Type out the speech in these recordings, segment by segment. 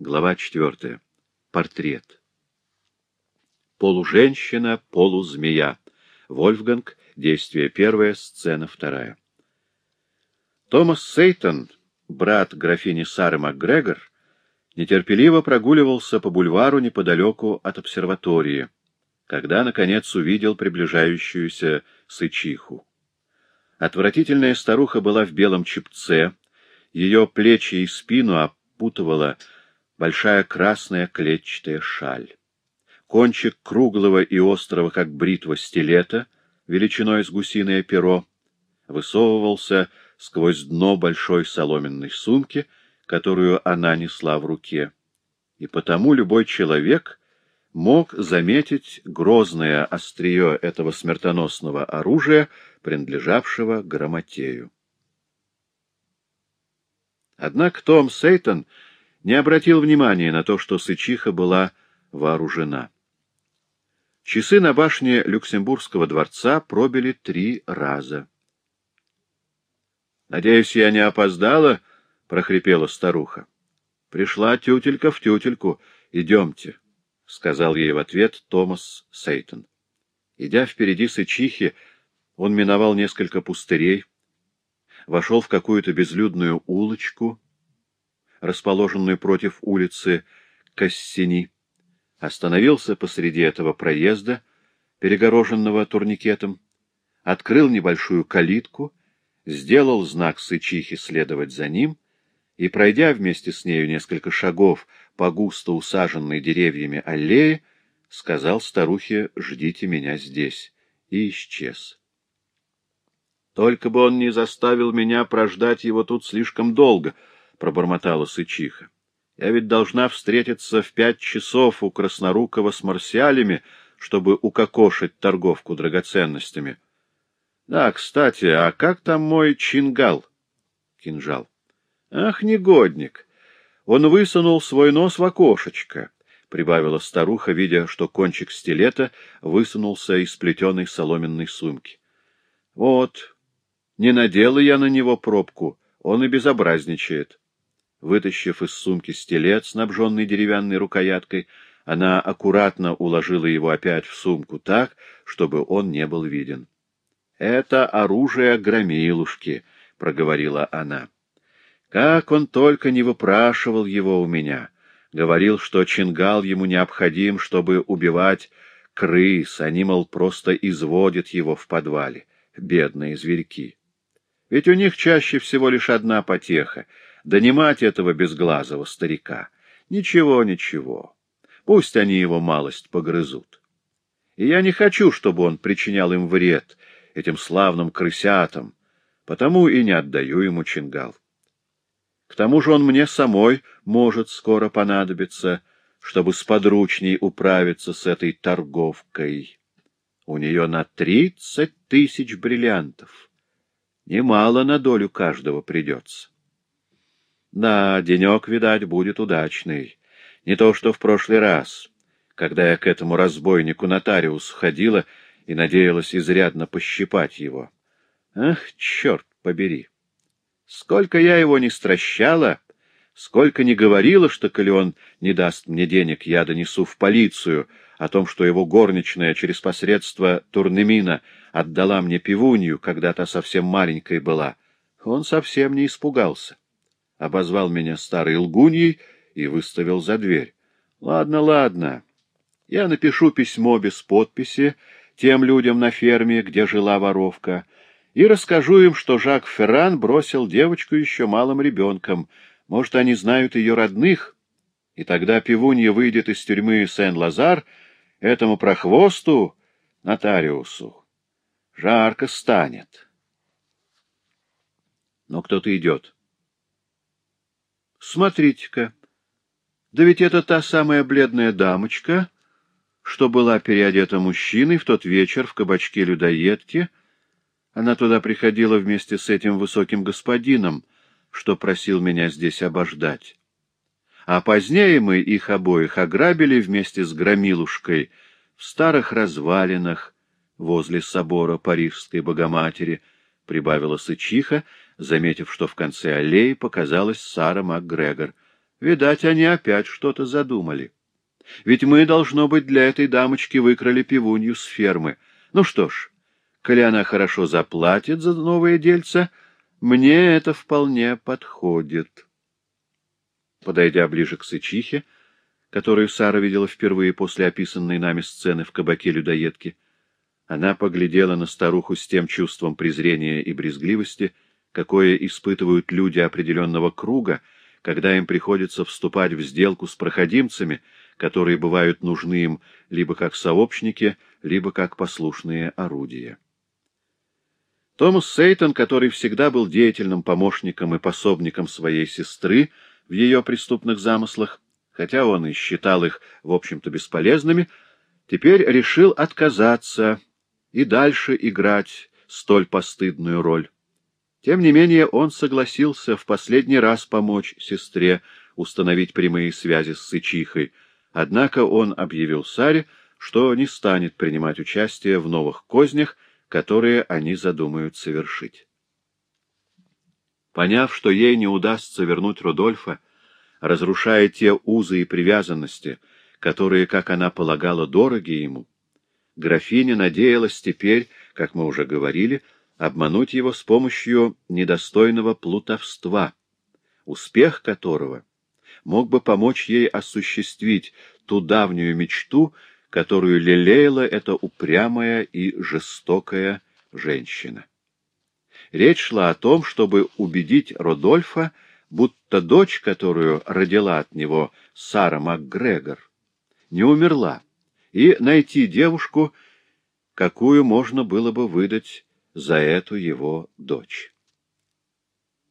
Глава четвертая. Портрет. Полуженщина, полузмея. Вольфганг. Действие первое, сцена вторая. Томас Сейтон, брат графини Сары МакГрегор, нетерпеливо прогуливался по бульвару неподалеку от обсерватории, когда, наконец, увидел приближающуюся сычиху. Отвратительная старуха была в белом чепце, ее плечи и спину опутывала большая красная клетчатая шаль. Кончик круглого и острого, как бритва стилета, величиной с гусиное перо, высовывался сквозь дно большой соломенной сумки, которую она несла в руке. И потому любой человек мог заметить грозное острие этого смертоносного оружия, принадлежавшего Грамотею. Однако Том Сейтон не обратил внимания на то, что Сычиха была вооружена. Часы на башне Люксембургского дворца пробили три раза. — Надеюсь, я не опоздала? — прохрипела старуха. — Пришла тютелька в тютельку. Идемте, — сказал ей в ответ Томас Сейтон. Идя впереди Сычихи, он миновал несколько пустырей, вошел в какую-то безлюдную улочку, расположенную против улицы Кассини, остановился посреди этого проезда, перегороженного турникетом, открыл небольшую калитку, сделал знак Сычихи следовать за ним и, пройдя вместе с нею несколько шагов по густо усаженной деревьями аллее, сказал старухе «Ждите меня здесь» и исчез. Только бы он не заставил меня прождать его тут слишком долго, — пробормотала Сычиха. Я ведь должна встретиться в пять часов у Краснорукова с марсиалями, чтобы укокошить торговку драгоценностями. Да, кстати, а как там мой чингал? Кинжал. Ах, негодник! Он высунул свой нос в окошечко, — прибавила старуха, видя, что кончик стилета высунулся из плетеной соломенной сумки. Вот, не надела я на него пробку, он и безобразничает. Вытащив из сумки стилет, снабженный деревянной рукояткой, она аккуратно уложила его опять в сумку так, чтобы он не был виден. — Это оружие громилушки, — проговорила она. Как он только не выпрашивал его у меня. Говорил, что чингал ему необходим, чтобы убивать крыс, они, мол, просто изводят его в подвале. Бедные зверьки! Ведь у них чаще всего лишь одна потеха — донимать этого безглазого старика. Ничего, ничего. Пусть они его малость погрызут. И я не хочу, чтобы он причинял им вред, этим славным крысятам, потому и не отдаю ему чингал. К тому же он мне самой может скоро понадобиться, чтобы сподручней управиться с этой торговкой. У нее на тридцать тысяч бриллиантов. Немало на долю каждого придется. Да, денек, видать, будет удачный. Не то, что в прошлый раз, когда я к этому разбойнику-нотариусу ходила и надеялась изрядно пощипать его. Ах, черт побери! Сколько я его не стращала, сколько не говорила, что, коли он не даст мне денег, я донесу в полицию о том, что его горничная через посредство Турнемина отдала мне пивунью, когда та совсем маленькой была. Он совсем не испугался. Обозвал меня старой лгуньей и выставил за дверь. Ладно, ладно. Я напишу письмо без подписи тем людям на ферме, где жила воровка, и расскажу им, что Жак Ферран бросил девочку еще малым ребенком. Может, они знают ее родных, и тогда пивунья выйдет из тюрьмы Сен-Лазар — этому прохвосту, нотариусу, жарко станет. Но кто-то идет. Смотрите-ка, да ведь это та самая бледная дамочка, что была переодета мужчиной в тот вечер в кабачке людоедки. Она туда приходила вместе с этим высоким господином, что просил меня здесь обождать а позднее мы их обоих ограбили вместе с Громилушкой в старых развалинах возле собора Парижской Богоматери, прибавила Сычиха, заметив, что в конце аллеи показалась Сара МакГрегор. Видать, они опять что-то задумали. Ведь мы, должно быть, для этой дамочки выкрали пивунью с фермы. Ну что ж, коли она хорошо заплатит за новое дельце, мне это вполне подходит. Подойдя ближе к Сычихе, которую Сара видела впервые после описанной нами сцены в кабаке людоедки, она поглядела на старуху с тем чувством презрения и брезгливости, какое испытывают люди определенного круга, когда им приходится вступать в сделку с проходимцами, которые бывают нужны им либо как сообщники, либо как послушные орудия. Томас Сейтон, который всегда был деятельным помощником и пособником своей сестры в ее преступных замыслах, хотя он и считал их, в общем-то, бесполезными, теперь решил отказаться и дальше играть столь постыдную роль. Тем не менее он согласился в последний раз помочь сестре установить прямые связи с Сычихой, однако он объявил Саре, что не станет принимать участие в новых кознях, которые они задумают совершить. Поняв, что ей не удастся вернуть Рудольфа, разрушая те узы и привязанности, которые, как она полагала, дороги ему, графиня надеялась теперь, как мы уже говорили, обмануть его с помощью недостойного плутовства, успех которого мог бы помочь ей осуществить ту давнюю мечту, которую лелеяла эта упрямая и жестокая женщина. Речь шла о том, чтобы убедить Родольфа, будто дочь, которую родила от него Сара МакГрегор, не умерла, и найти девушку, какую можно было бы выдать за эту его дочь.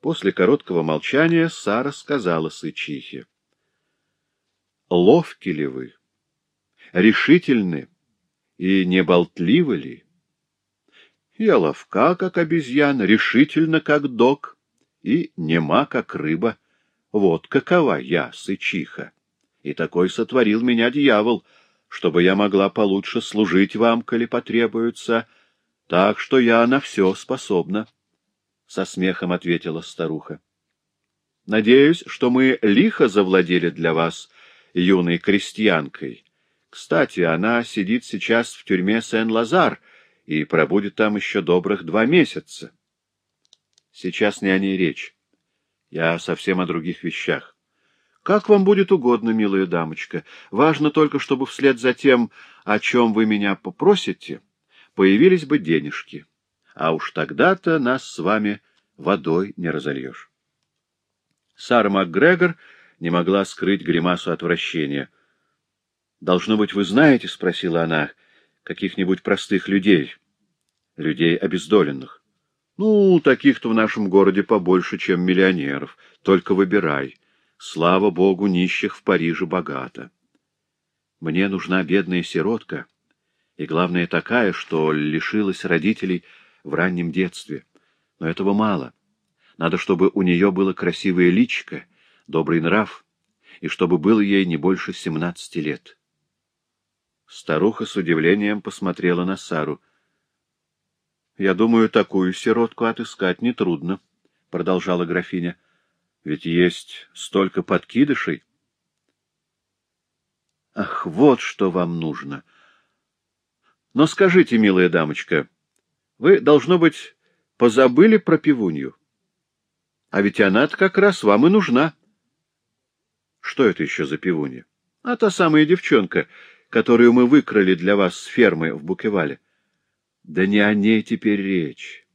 После короткого молчания Сара сказала Сычихе. — Ловки ли вы? Решительны и не болтливы ли? Я ловка, как обезьяна, решительно, как дог, и нема, как рыба. Вот какова я, Сычиха. И такой сотворил меня дьявол, чтобы я могла получше служить вам, коли потребуется, так что я на все способна со смехом ответила старуха. Надеюсь, что мы лихо завладели для вас юной крестьянкой. Кстати, она сидит сейчас в тюрьме Сен-Лазар и пробудет там еще добрых два месяца. Сейчас не о ней речь. Я совсем о других вещах. Как вам будет угодно, милая дамочка. Важно только, чтобы вслед за тем, о чем вы меня попросите, появились бы денежки а уж тогда-то нас с вами водой не разольешь. Сара МакГрегор не могла скрыть гримасу отвращения. — Должно быть, вы знаете, — спросила она, — каких-нибудь простых людей, людей обездоленных. — Ну, таких-то в нашем городе побольше, чем миллионеров. Только выбирай. Слава богу, нищих в Париже богато. Мне нужна бедная сиротка, и, главное, такая, что лишилась родителей в раннем детстве. Но этого мало. Надо, чтобы у нее было красивое личико, добрый нрав, и чтобы было ей не больше семнадцати лет. Старуха с удивлением посмотрела на Сару. — Я думаю, такую сиротку отыскать нетрудно, — продолжала графиня. — Ведь есть столько подкидышей. — Ах, вот что вам нужно! Но скажите, милая дамочка, — вы, должно быть, позабыли про пивунью. А ведь она-то как раз вам и нужна. Что это еще за пивунья? А та самая девчонка, которую мы выкрали для вас с фермы в Букевале. Да не о ней теперь речь.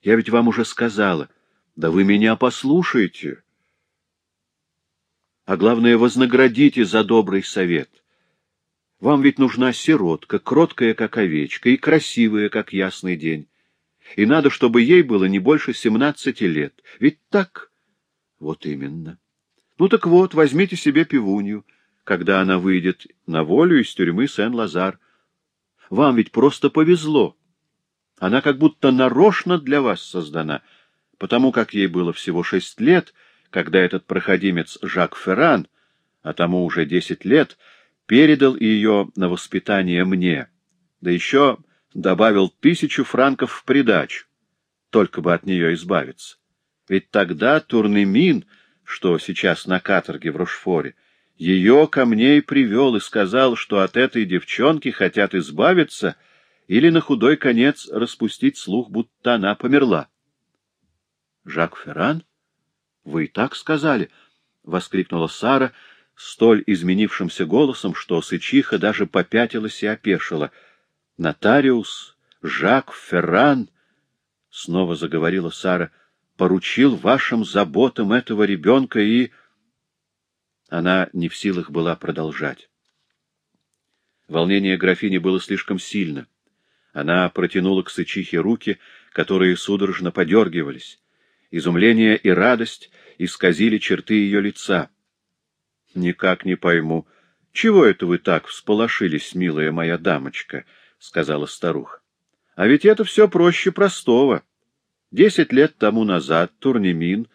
Я ведь вам уже сказала. Да вы меня послушайте. А главное, вознаградите за добрый совет. Вам ведь нужна сиротка, кроткая, как овечка, и красивая, как ясный день. И надо, чтобы ей было не больше семнадцати лет. Ведь так? Вот именно. Ну так вот, возьмите себе пивунью, когда она выйдет на волю из тюрьмы Сен-Лазар. Вам ведь просто повезло. Она как будто нарочно для вас создана, потому как ей было всего шесть лет, когда этот проходимец Жак Ферран, а тому уже десять лет, передал ее на воспитание мне, да еще добавил тысячу франков в придачу, только бы от нее избавиться. Ведь тогда Турнемин, что сейчас на каторге в Рошфоре, ее ко мне и привел и сказал, что от этой девчонки хотят избавиться или на худой конец распустить слух, будто она померла. — Жак Ферран? Вы и так сказали? — воскликнула Сара столь изменившимся голосом, что Сычиха даже попятилась и опешила. — Нотариус Жак Ферран, — снова заговорила Сара, — поручил вашим заботам этого ребенка и... Она не в силах была продолжать. Волнение графини было слишком сильно. Она протянула к Сычихе руки, которые судорожно подергивались. Изумление и радость исказили черты ее лица. — Никак не пойму, чего это вы так всполошились, милая моя дамочка? — сказала старуха. — А ведь это все проще простого. Десять лет тому назад Турнемин,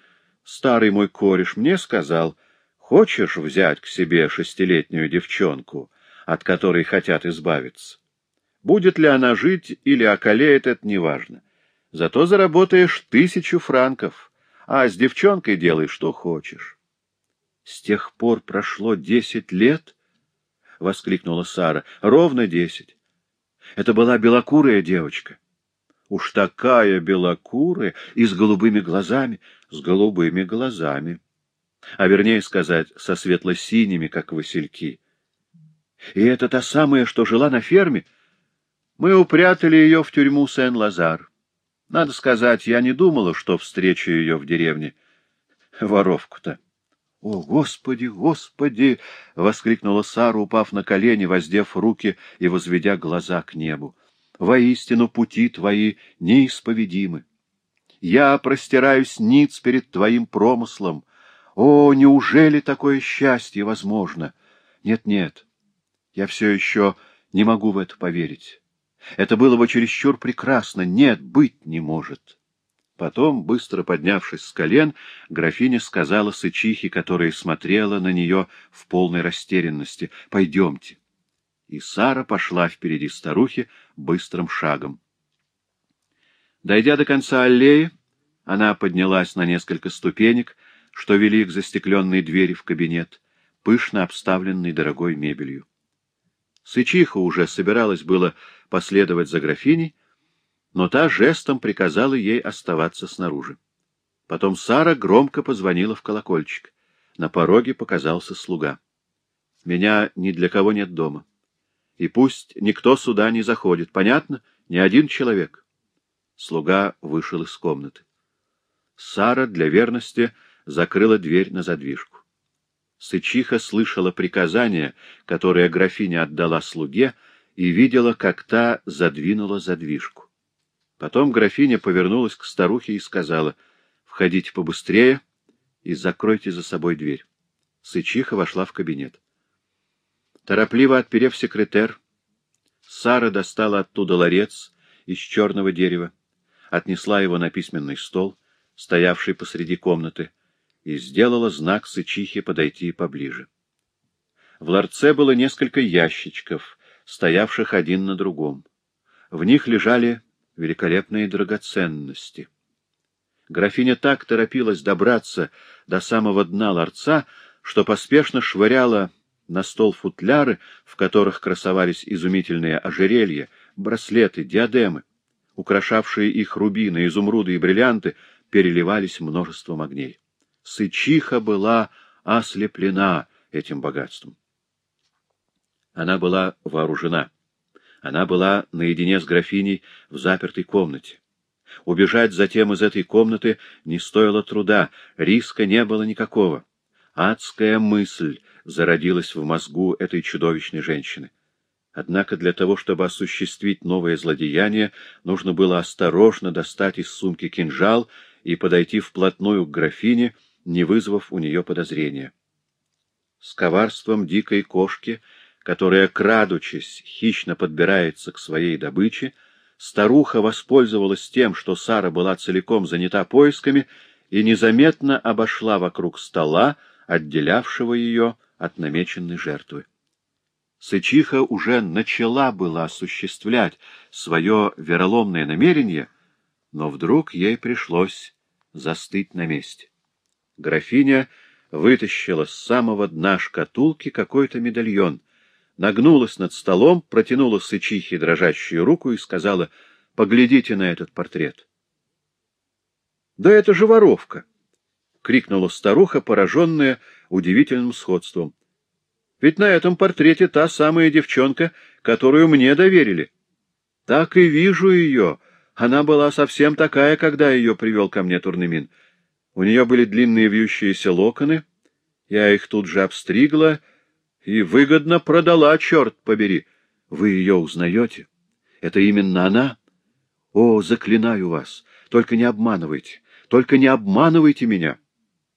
старый мой кореш, мне сказал — Хочешь взять к себе шестилетнюю девчонку, от которой хотят избавиться? Будет ли она жить или околеет, это неважно. Зато заработаешь тысячу франков, а с девчонкой делай, что хочешь. — С тех пор прошло десять лет? — воскликнула Сара. — Ровно десять. Это была белокурая девочка. Уж такая белокурая и с голубыми глазами, с голубыми глазами а вернее сказать, со светло-синими, как васильки. И это та самая, что жила на ферме? Мы упрятали ее в тюрьму Сен-Лазар. Надо сказать, я не думала, что встречу ее в деревне. Воровку-то. — О, Господи, Господи! — воскликнула Сара, упав на колени, воздев руки и возведя глаза к небу. — Воистину пути твои неисповедимы. Я простираюсь ниц перед твоим промыслом, о, неужели такое счастье возможно? Нет-нет, я все еще не могу в это поверить. Это было бы чересчур прекрасно. Нет, быть не может. Потом, быстро поднявшись с колен, графиня сказала сычихе, которая смотрела на нее в полной растерянности, — Пойдемте. И Сара пошла впереди старухи быстрым шагом. Дойдя до конца аллеи, она поднялась на несколько ступенек, что вели к застекленной двери в кабинет, пышно обставленный дорогой мебелью. Сычиха уже собиралась было последовать за графиней, но та жестом приказала ей оставаться снаружи. Потом Сара громко позвонила в колокольчик. На пороге показался слуга. «Меня ни для кого нет дома. И пусть никто сюда не заходит. Понятно? Ни один человек». Слуга вышел из комнаты. Сара для верности закрыла дверь на задвижку. Сычиха слышала приказание, которое графиня отдала слуге, и видела, как та задвинула задвижку. Потом графиня повернулась к старухе и сказала, «Входите побыстрее и закройте за собой дверь». Сычиха вошла в кабинет. Торопливо отперев секретер, Сара достала оттуда ларец из черного дерева, отнесла его на письменный стол, стоявший посреди комнаты, и сделала знак Сычихе подойти поближе. В ларце было несколько ящичков, стоявших один на другом. В них лежали великолепные драгоценности. Графиня так торопилась добраться до самого дна ларца, что поспешно швыряла на стол футляры, в которых красовались изумительные ожерелья, браслеты, диадемы. Украшавшие их рубины, изумруды и бриллианты переливались множеством огней. Сычиха была ослеплена этим богатством. Она была вооружена. Она была наедине с графиней в запертой комнате. Убежать затем из этой комнаты не стоило труда, риска не было никакого. Адская мысль зародилась в мозгу этой чудовищной женщины. Однако для того, чтобы осуществить новое злодеяние, нужно было осторожно достать из сумки кинжал и подойти вплотную к графине, не вызвав у нее подозрения. С коварством дикой кошки, которая, крадучись, хищно подбирается к своей добыче, старуха воспользовалась тем, что Сара была целиком занята поисками, и незаметно обошла вокруг стола, отделявшего ее от намеченной жертвы. Сычиха уже начала была осуществлять свое вероломное намерение, но вдруг ей пришлось застыть на месте. Графиня вытащила с самого дна шкатулки какой-то медальон, нагнулась над столом, протянула сычихе дрожащую руку и сказала, «Поглядите на этот портрет». «Да это же воровка!» — крикнула старуха, пораженная удивительным сходством. «Ведь на этом портрете та самая девчонка, которую мне доверили. Так и вижу ее. Она была совсем такая, когда ее привел ко мне Турнемин. У нее были длинные вьющиеся локоны, я их тут же обстригла и выгодно продала, черт побери. Вы ее узнаете? Это именно она? О, заклинаю вас, только не обманывайте, только не обманывайте меня.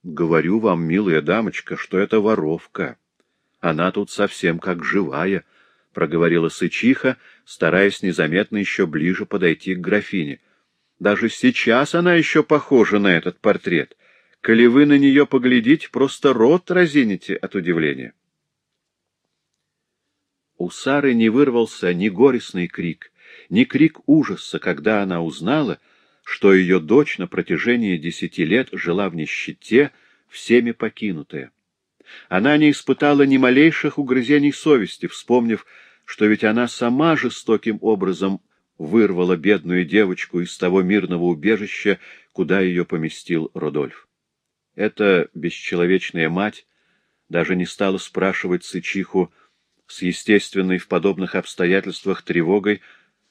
Говорю вам, милая дамочка, что это воровка. Она тут совсем как живая, — проговорила Сычиха, стараясь незаметно еще ближе подойти к графине. Даже сейчас она еще похожа на этот портрет. Коли вы на нее поглядите, просто рот разинете от удивления. У Сары не вырвался ни горестный крик, ни крик ужаса, когда она узнала, что ее дочь на протяжении десяти лет жила в нищете, всеми покинутая. Она не испытала ни малейших угрызений совести, вспомнив, что ведь она сама жестоким образом вырвала бедную девочку из того мирного убежища, куда ее поместил Родольф. Эта бесчеловечная мать даже не стала спрашивать Сычиху с естественной в подобных обстоятельствах тревогой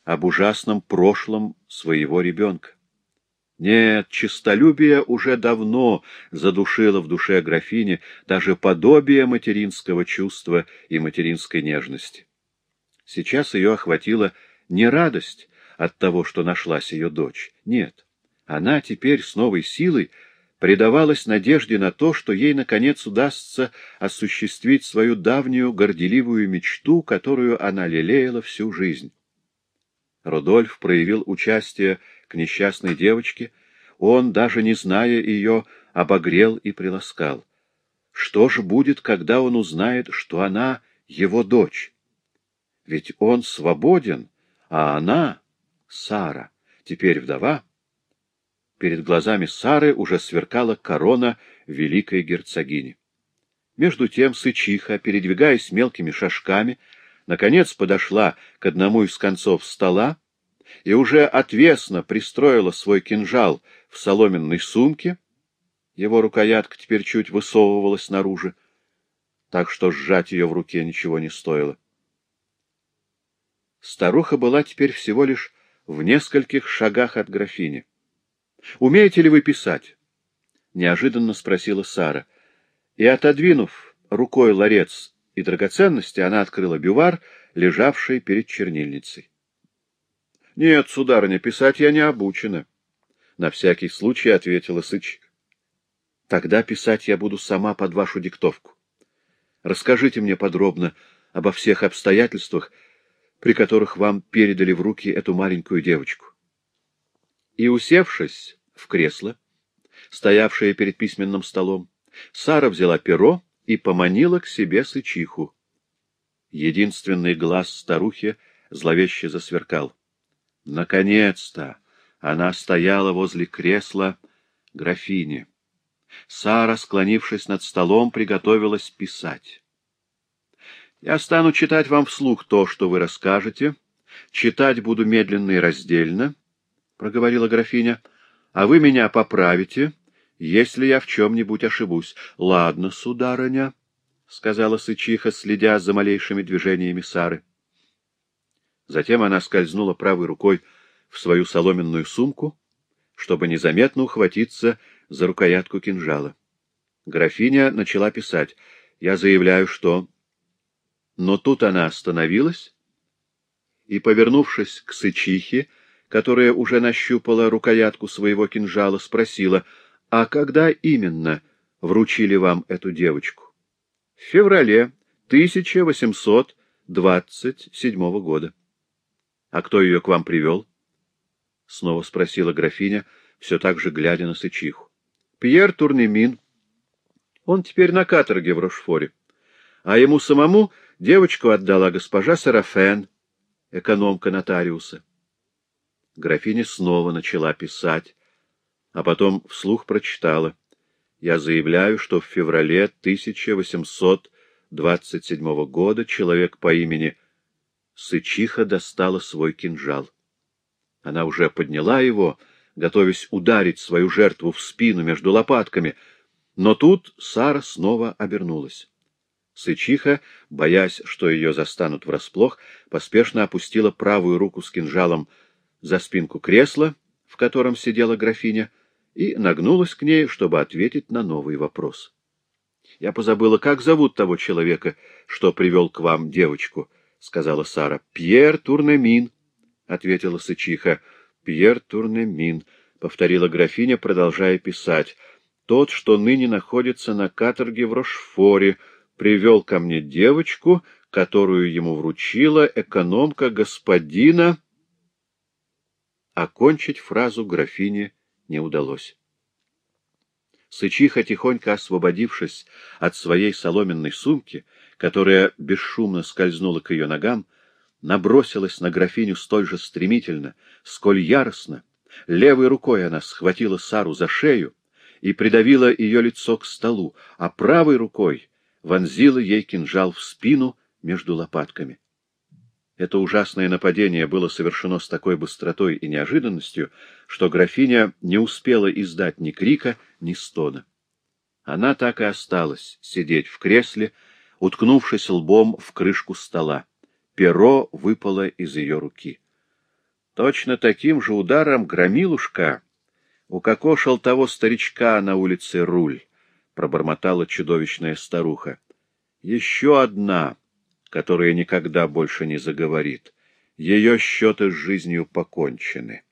об ужасном прошлом своего ребенка. Нет, честолюбие уже давно задушило в душе графини даже подобие материнского чувства и материнской нежности. Сейчас ее охватила не радость от того, что нашлась ее дочь. Нет, она теперь с новой силой предавалась надежде на то, что ей, наконец, удастся осуществить свою давнюю горделивую мечту, которую она лелеяла всю жизнь. Рудольф проявил участие к несчастной девочке, он, даже не зная ее, обогрел и приласкал. Что же будет, когда он узнает, что она его дочь? Ведь он свободен, а она, Сара, теперь вдова. Перед глазами Сары уже сверкала корона великой герцогини. Между тем Сычиха, передвигаясь мелкими шажками, наконец подошла к одному из концов стола и уже отвесно пристроила свой кинжал в соломенной сумке. Его рукоятка теперь чуть высовывалась наружу, так что сжать ее в руке ничего не стоило. Старуха была теперь всего лишь в нескольких шагах от графини. — Умеете ли вы писать? — неожиданно спросила Сара. И, отодвинув рукой ларец и драгоценности, она открыла бювар, лежавший перед чернильницей. — Нет, сударыня, писать я не обучена. На всякий случай ответила Сыч. — Тогда писать я буду сама под вашу диктовку. Расскажите мне подробно обо всех обстоятельствах, при которых вам передали в руки эту маленькую девочку. И, усевшись в кресло, стоявшее перед письменным столом, Сара взяла перо и поманила к себе сычиху. Единственный глаз старухи зловеще засверкал. Наконец-то она стояла возле кресла графини. Сара, склонившись над столом, приготовилась писать. Я стану читать вам вслух то, что вы расскажете. Читать буду медленно и раздельно, — проговорила графиня, — а вы меня поправите, если я в чем-нибудь ошибусь. — Ладно, сударыня, — сказала Сычиха, следя за малейшими движениями Сары. Затем она скользнула правой рукой в свою соломенную сумку, чтобы незаметно ухватиться за рукоятку кинжала. Графиня начала писать. «Я заявляю, что но тут она остановилась и, повернувшись к Сычихе, которая уже нащупала рукоятку своего кинжала, спросила, «А когда именно вручили вам эту девочку?» «В феврале 1827 года». «А кто ее к вам привел?» Снова спросила графиня, все так же глядя на Сычиху. «Пьер Турнемин. Он теперь на каторге в Рошфоре. А ему самому Девочку отдала госпожа Сарафен, экономка нотариуса. Графиня снова начала писать, а потом вслух прочитала. я заявляю, что в феврале 1827 года человек по имени Сычиха достала свой кинжал. Она уже подняла его, готовясь ударить свою жертву в спину между лопатками, но тут Сара снова обернулась. Сычиха, боясь, что ее застанут врасплох, поспешно опустила правую руку с кинжалом за спинку кресла, в котором сидела графиня, и нагнулась к ней, чтобы ответить на новый вопрос. — Я позабыла, как зовут того человека, что привел к вам девочку, — сказала Сара. — Пьер Турнемин, — ответила Сычиха. — Пьер Турнемин, — повторила графиня, продолжая писать. — Тот, что ныне находится на каторге в Рошфоре, привел ко мне девочку, которую ему вручила экономка господина... Окончить фразу графине не удалось. Сычиха, тихонько освободившись от своей соломенной сумки, которая бесшумно скользнула к ее ногам, набросилась на графиню столь же стремительно, сколь яростно. Левой рукой она схватила Сару за шею и придавила ее лицо к столу, а правой рукой вонзила ей кинжал в спину между лопатками. Это ужасное нападение было совершено с такой быстротой и неожиданностью, что графиня не успела издать ни крика, ни стона. Она так и осталась сидеть в кресле, уткнувшись лбом в крышку стола. Перо выпало из ее руки. Точно таким же ударом громилушка укокошил того старичка на улице Руль, пробормотала чудовищная старуха. Еще одна которая никогда больше не заговорит. Ее счеты с жизнью покончены.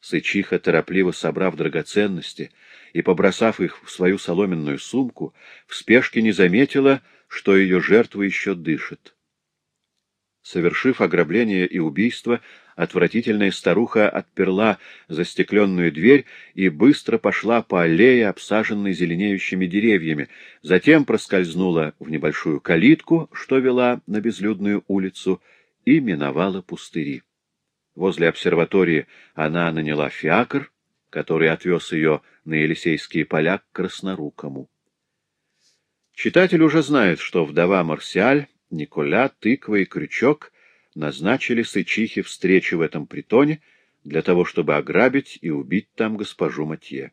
Сычиха, торопливо собрав драгоценности и побросав их в свою соломенную сумку, в спешке не заметила, что ее жертва еще дышит. Совершив ограбление и убийство, отвратительная старуха отперла застекленную дверь и быстро пошла по аллее, обсаженной зеленеющими деревьями, затем проскользнула в небольшую калитку, что вела на безлюдную улицу, и миновала пустыри. Возле обсерватории она наняла фиакр, который отвез ее на Елисейские поля к Краснорукому. Читатель уже знает, что вдова Марсиаль, Николя, Тыква и Крючок — назначили Сычихе встречу в этом притоне для того, чтобы ограбить и убить там госпожу Матье.